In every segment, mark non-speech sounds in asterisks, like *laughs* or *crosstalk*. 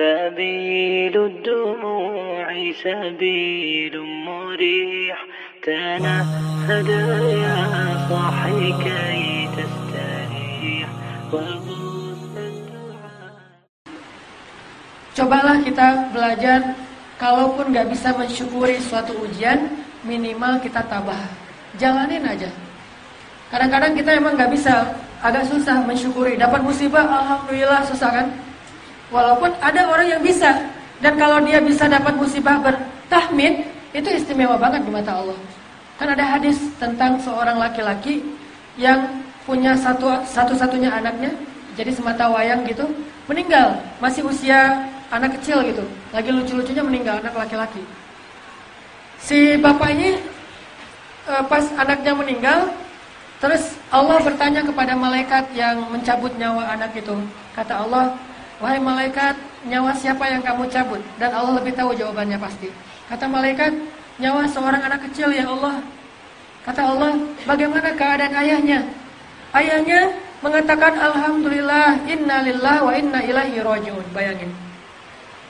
سبيل الدموع سبيل مريح تنهد يا صاحي كي تستريح Cobalah kita belajar Kalaupun nggak bisa mensyukuri suatu ujian Minimal kita tabah Jalanin aja Kadang-kadang kita emang nggak bisa Agak susah mensyukuri Dapat musibah, Alhamdulillah susah kan Walaupun ada orang yang bisa dan kalau dia bisa dapat musibah bertahmid, itu istimewa banget di mata Allah. Kan ada hadis tentang seorang laki-laki yang punya satu satu-satunya anaknya, jadi semata wayang gitu, meninggal, masih usia anak kecil gitu. Lagi lucu-lucunya meninggal anak laki-laki. Si bapak ini eh, pas anaknya meninggal, terus Allah bertanya kepada malaikat yang mencabut nyawa anak itu. Kata Allah, Wahai malaikat, nyawa siapa yang kamu cabut? Dan Allah lebih tahu jawabannya pasti. Kata malaikat, nyawa seorang anak kecil ya Allah. Kata Allah, bagaimana keadaan ayahnya? Ayahnya mengatakan Alhamdulillah, inna lillah wa inna ilaihi rajiun. Bayangin.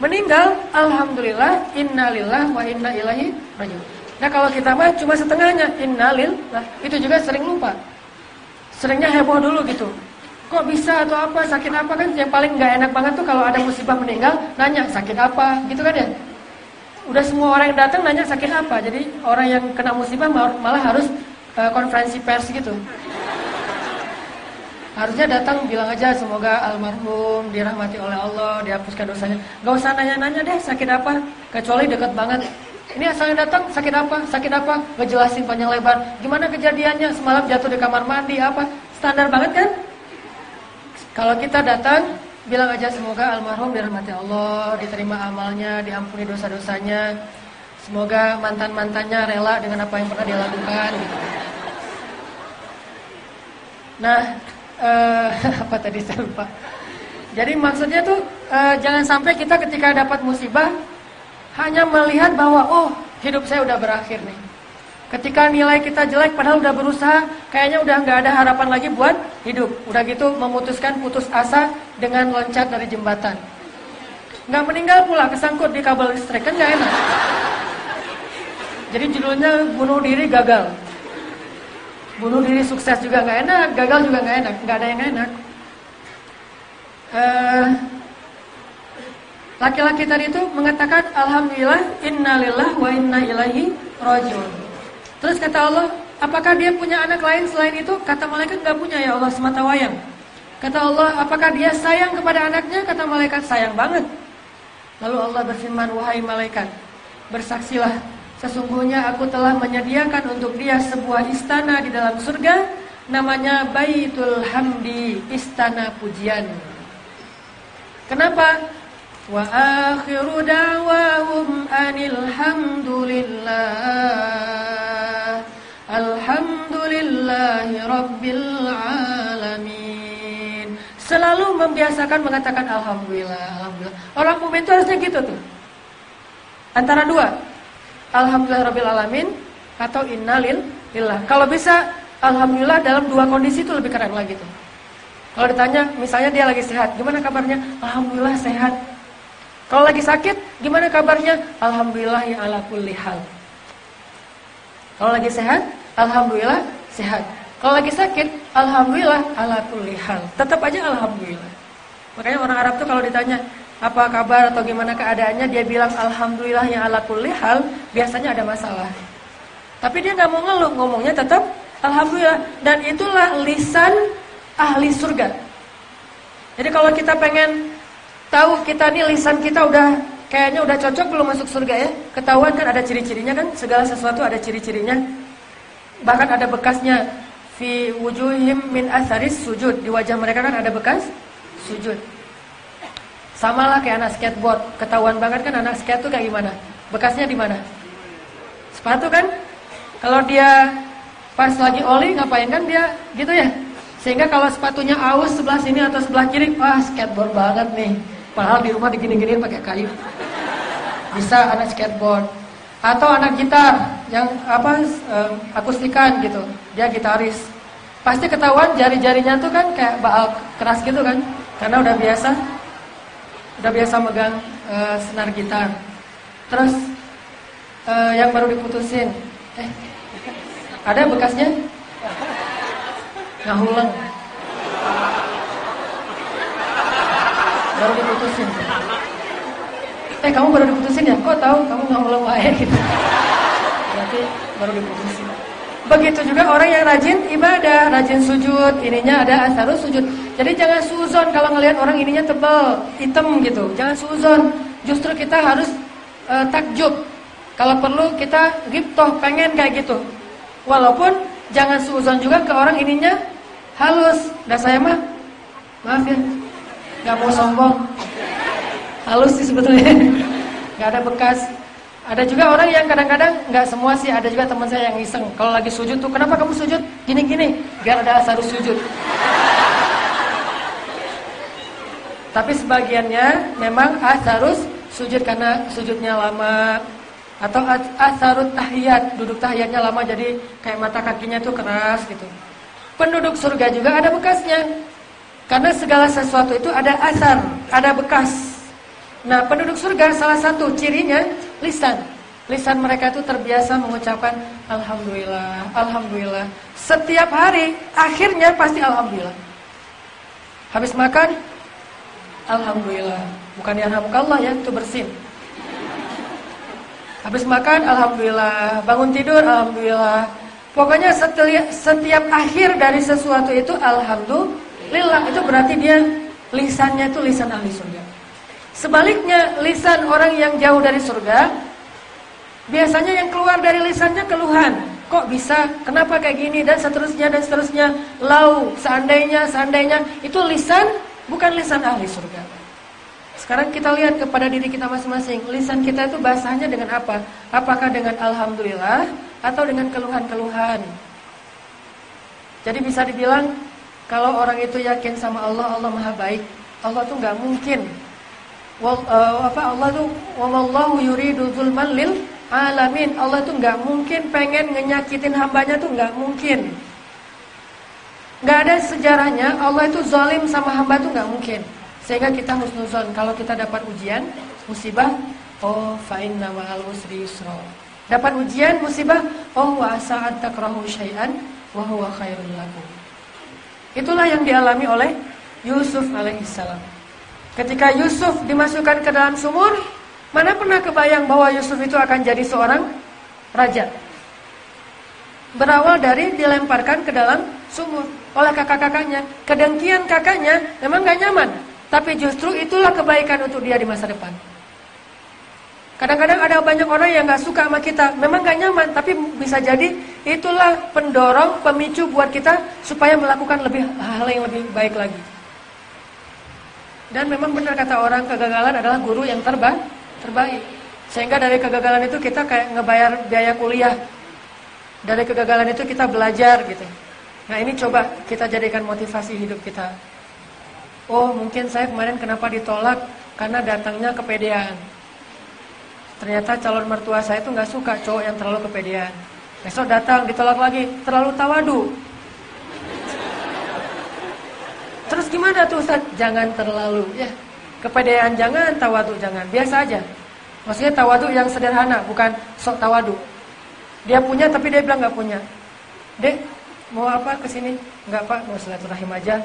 Meninggal, Alhamdulillah, inna lillah wa inna ilaihi rajiun. Nah kalau kita mah cuma setengahnya, inna lillah. Itu juga sering lupa. Seringnya heboh dulu gitu kok bisa atau apa? Sakit apa kan? Yang paling nggak enak banget tuh kalau ada musibah meninggal nanya sakit apa? Gitu kan ya? Udah semua orang yang datang nanya sakit apa? Jadi orang yang kena musibah malah harus uh, konferensi pers gitu. Harusnya datang bilang aja semoga almarhum dirahmati oleh Allah dihapuskan dosanya. Nggak usah nanya-nanya deh sakit apa? Kecuali dekat banget. Ini asalnya datang sakit apa? Sakit apa? Ngejelasin panjang lebar. Gimana kejadiannya? Semalam jatuh di kamar mandi apa? Standar banget kan kalau kita datang, bilang aja semoga almarhum dirahmati Allah, diterima amalnya, diampuni dosa-dosanya. Semoga mantan-mantannya rela dengan apa yang pernah dia lakukan. Nah, eh, *laughs* apa tadi saya lupa. Jadi maksudnya tuh eh, jangan sampai kita ketika dapat musibah hanya melihat bahwa oh hidup saya udah berakhir nih. Ketika nilai kita jelek padahal udah berusaha, kayaknya udah nggak ada harapan lagi buat hidup. Udah gitu memutuskan putus asa dengan loncat dari jembatan. Nggak meninggal pula kesangkut di kabel listrik kan nggak enak. Jadi judulnya bunuh diri gagal. Bunuh diri sukses juga nggak enak, gagal juga nggak enak, nggak ada yang enak. Uh, Laki-laki tadi itu mengatakan Alhamdulillah innalillah wa inna ilaihi rajiun. Terus kata Allah, apakah dia punya anak lain selain itu? Kata malaikat nggak punya ya Allah semata wayang. Kata Allah, apakah dia sayang kepada anaknya? Kata malaikat sayang banget. Lalu Allah berfirman, wahai malaikat, bersaksilah sesungguhnya aku telah menyediakan untuk dia sebuah istana di dalam surga namanya Baitul Hamdi, istana pujian. Kenapa? Wa akhiru da'wahum anil hamdulillah Alhamdulillahi Rabbil Alamin. Selalu membiasakan mengatakan Alhamdulillah, Alhamdulillah. Orang mukmin itu harusnya gitu tuh. Antara dua. Alhamdulillah Rabbil Alamin Atau innalil lillah. Kalau bisa Alhamdulillah dalam dua kondisi itu lebih keren lagi tuh. Kalau ditanya misalnya dia lagi sehat Gimana kabarnya? Alhamdulillah sehat. Kalau lagi sakit, gimana kabarnya? Alhamdulillah ya ala kulli hal. Kalau lagi sehat, alhamdulillah sehat. Kalau lagi sakit, alhamdulillah ala kulli hal. Tetap aja alhamdulillah. Makanya orang Arab tuh kalau ditanya apa kabar atau gimana keadaannya, dia bilang alhamdulillah ya ala kulli hal, biasanya ada masalah. Tapi dia nggak mau ngeluh, ngomongnya tetap alhamdulillah dan itulah lisan ahli surga. Jadi kalau kita pengen tahu kita nih lisan kita udah kayaknya udah cocok belum masuk surga ya. Ketahuan kan ada ciri-cirinya kan, segala sesuatu ada ciri-cirinya. Bahkan ada bekasnya fi wujuhim min asaris sujud. Di wajah mereka kan ada bekas sujud. Sama lah kayak anak skateboard. Ketahuan banget kan anak skate tuh kayak gimana? Bekasnya di mana? Sepatu kan? Kalau dia pas lagi oli ngapain kan dia gitu ya? Sehingga kalau sepatunya aus sebelah sini atau sebelah kiri, wah skateboard banget nih. Padahal di rumah digini-giniin pakai kayu. Bisa anak skateboard atau anak gitar yang apa um, akustikan gitu. Dia gitaris. Pasti ketahuan jari-jarinya tuh kan kayak baal keras gitu kan. Karena udah biasa. udah biasa megang uh, senar gitar. Terus uh, yang baru diputusin, eh ada bekasnya? Ngahuleng. Baru diputusin. Eh kamu baru diputusin ya? Kok tahu kamu ngahuleng wae gitu. Berarti baru diputusin. Begitu juga orang yang rajin ibadah, rajin sujud, ininya ada asarus sujud. Jadi jangan suzon kalau ngelihat orang ininya tebal, hitam gitu. Jangan suzon. Justru kita harus uh, takjub. Kalau perlu kita giptoh, pengen kayak gitu. Walaupun jangan suzon juga ke orang ininya halus. Dan saya mah, maaf ya, nggak mau sombong. Halus sih sebetulnya, nggak ada bekas. Ada juga orang yang kadang-kadang nggak semua sih, ada juga teman saya yang iseng. Kalau lagi sujud tuh, kenapa kamu sujud? Gini-gini, biar ada asarus sujud. Tapi sebagiannya memang asarus sujud karena sujudnya lama atau asarut tahiyat, duduk tahiyatnya lama jadi kayak mata kakinya tuh keras gitu. Penduduk surga juga ada bekasnya. Karena segala sesuatu itu ada asar, ada bekas. Nah, penduduk surga salah satu cirinya lisan. Lisan mereka itu terbiasa mengucapkan alhamdulillah, alhamdulillah. Setiap hari akhirnya pasti alhamdulillah. Habis makan alhamdulillah. Bukan yarhamukallah ya, itu bersin. Habis makan alhamdulillah, bangun tidur alhamdulillah. Pokoknya setiap, setiap akhir dari sesuatu itu alhamdulillah. Itu berarti dia lisannya itu lisan ahli surga. Sebaliknya lisan orang yang jauh dari surga biasanya yang keluar dari lisannya keluhan. Kok bisa? Kenapa kayak gini dan seterusnya dan seterusnya. Lau, seandainya, seandainya itu lisan bukan lisan ahli surga. Sekarang kita lihat kepada diri kita masing-masing. Lisan kita itu bahasanya dengan apa? Apakah dengan alhamdulillah atau dengan keluhan-keluhan? Jadi bisa dibilang kalau orang itu yakin sama Allah, Allah Maha baik. Allah tuh nggak mungkin apa Allah tuh wallahu yuridu zulman lil alamin. Allah tuh nggak mungkin pengen ngenyakitin hambanya tuh nggak mungkin. Nggak ada sejarahnya Allah itu zalim sama hamba tuh nggak mungkin. Sehingga kita husnuzon kalau kita dapat ujian, musibah, oh fa inna ma'al usri yusra. Dapat ujian, musibah, oh wa sa'at takrahu syai'an wa huwa khairul lakum. Itulah yang dialami oleh Yusuf alaihissalam. Ketika Yusuf dimasukkan ke dalam sumur, mana pernah kebayang bahwa Yusuf itu akan jadi seorang raja? Berawal dari dilemparkan ke dalam sumur oleh kakak-kakaknya. Kedengkian kakaknya memang gak nyaman, tapi justru itulah kebaikan untuk dia di masa depan. Kadang-kadang ada banyak orang yang gak suka sama kita, memang gak nyaman, tapi bisa jadi itulah pendorong, pemicu buat kita supaya melakukan lebih hal yang lebih baik lagi. Dan memang benar kata orang kegagalan adalah guru yang terbaik, terbaik. Sehingga dari kegagalan itu kita kayak ngebayar biaya kuliah. Dari kegagalan itu kita belajar gitu. Nah ini coba kita jadikan motivasi hidup kita. Oh mungkin saya kemarin kenapa ditolak karena datangnya kepedean. Ternyata calon mertua saya itu nggak suka cowok yang terlalu kepedean. Besok datang ditolak lagi terlalu tawadu. Terus gimana tuh Ustaz? Jangan terlalu ya. Kepedean jangan, tawadu jangan. Biasa aja. Maksudnya tawadu yang sederhana, bukan sok tawadu. Dia punya tapi dia bilang nggak punya. Dek, mau apa ke sini? Nggak Pak, mau silaturahim aja.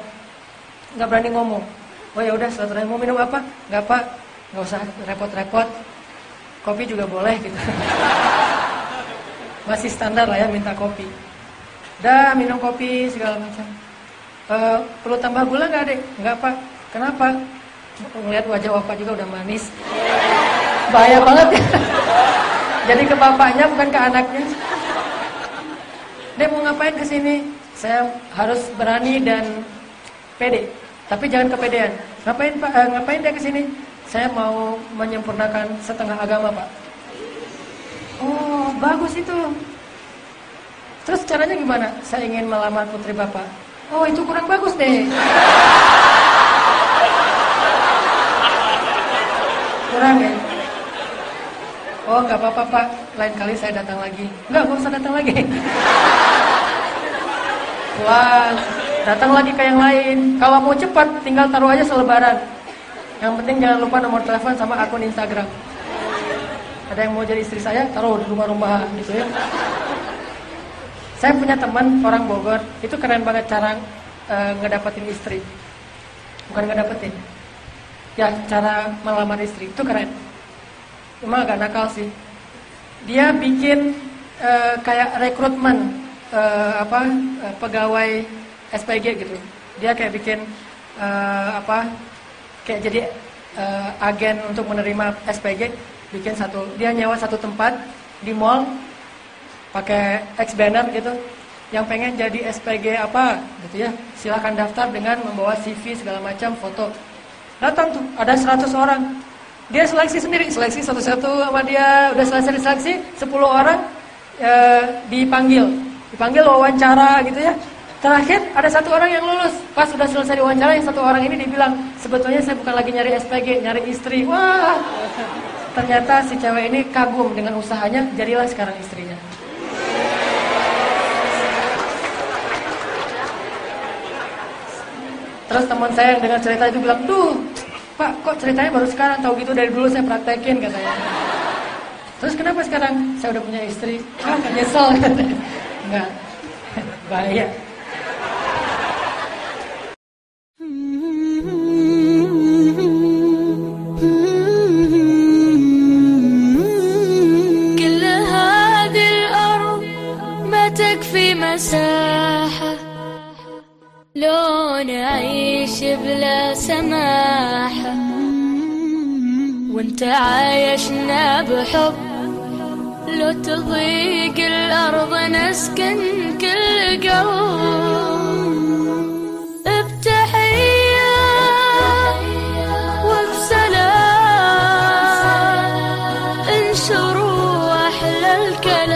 Nggak berani ngomong. Oh ya udah silaturahim mau minum apa? Nggak Pak, nggak usah repot-repot. Kopi juga boleh gitu. *laughs* Masih standar lah ya minta kopi. Dah minum kopi segala macam. Uh, perlu tambah gula nggak deh? Nggak pak. Kenapa? Melihat wajah bapak juga udah manis. Bahaya banget ya. *laughs* Jadi ke bapaknya bukan ke anaknya. Dia mau ngapain ke sini? Saya harus berani dan pede. Tapi jangan kepedean. Ngapain pak? Uh, ngapain dia ke sini? Saya mau menyempurnakan setengah agama pak. Oh bagus itu. Terus caranya gimana? Saya ingin melamar putri bapak. Oh itu kurang bagus deh. Kurang ya? Oh nggak apa-apa pak, lain kali saya datang lagi. Nggak, nggak usah datang lagi. Wah, datang lagi ke yang lain. Kalau mau cepat, tinggal taruh aja selebaran. Yang penting jangan lupa nomor telepon sama akun Instagram. Ada yang mau jadi istri saya, taruh di rumah-rumah gitu ya. Saya punya teman orang Bogor, itu keren banget cara uh, ngedapetin istri. Bukan ngedapetin. Ya, cara melamar istri itu keren. Cuma agak nakal sih. Dia bikin uh, kayak rekrutmen uh, apa uh, pegawai SPG gitu. Dia kayak bikin uh, apa kayak jadi uh, agen untuk menerima SPG bikin satu dia nyewa satu tempat di mall pakai X banner gitu yang pengen jadi SPG apa gitu ya. Silahkan daftar dengan membawa CV segala macam foto. Datang tuh ada 100 orang. Dia seleksi sendiri seleksi satu-satu sama dia. Udah selesai seleksi 10 orang e, dipanggil. Dipanggil wawancara gitu ya. Terakhir ada satu orang yang lulus. Pas udah selesai diwawancara yang satu orang ini dibilang sebetulnya saya bukan lagi nyari SPG nyari istri. Wah! Ternyata si cewek ini kagum dengan usahanya jadilah sekarang istrinya Terus teman saya yang dengar cerita itu bilang, tuh Pak, kok ceritanya baru sekarang? Tahu gitu dari dulu saya praktekin katanya. Terus kenapa sekarang saya udah punya istri? Ah, nyesel katanya. Enggak, *laughs* bahaya. شلون أعيش بلا سماحة. وانت عايشنا بحب. لو تضيق الأرض نسكن كل قلب بتحية وبسلام انشروا أحلى الكلام.